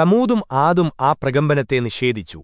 തമൂതും ആദും ആ പ്രകമ്പനത്തെ നിഷേധിച്ചു